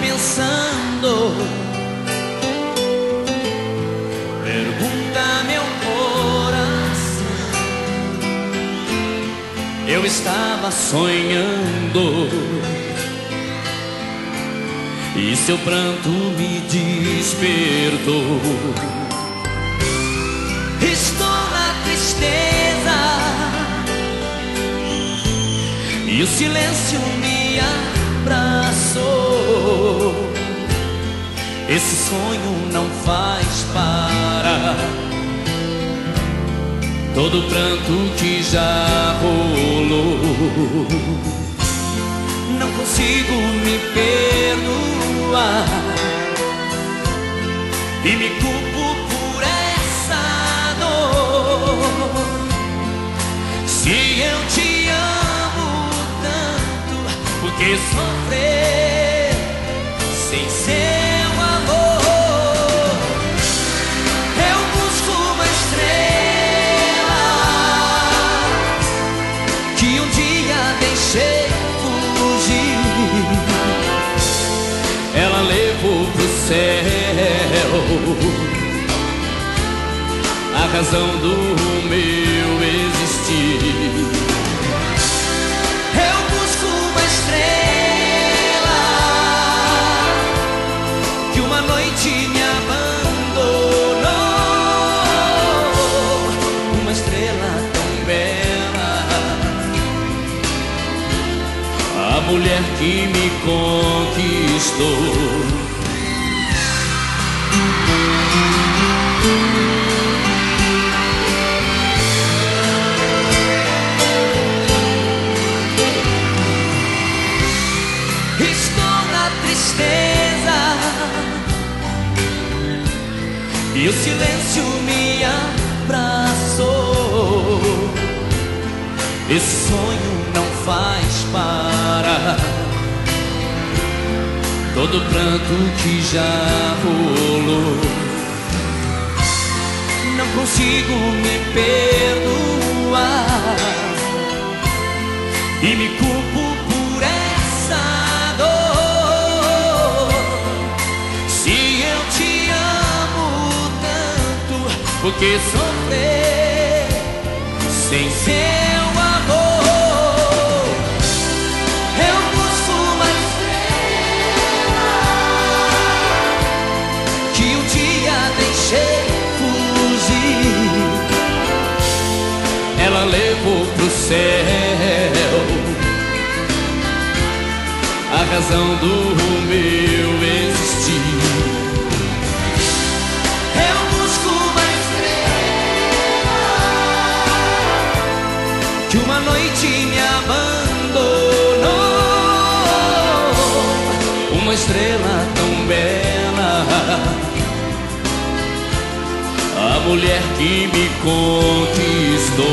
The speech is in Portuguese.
pensando. Pergunta meu coração. Eu estava sonhando. E seu pranto me despertou. Estou na tristeza. E o silêncio me abraçou. Esse sonho não faz parar todo pranto que já rolou. Não consigo me perdoar e me culpo por essa dor. Se eu te amo tanto, por que sofrer sem seu céu a razão do meu existir. Eu busco uma estrela que uma noite me abandonou. Uma estrela tão bela, a mulher que me conquistou. E o silêncio me abraçou. Esse sonho não faz parar todo pranto que já rolou. Não consigo me perdoar e me culpo por essa dor. Se eu te amo tanto, por que sofrer sem seu céu a razão do meu existir. Mulher que me conquistou.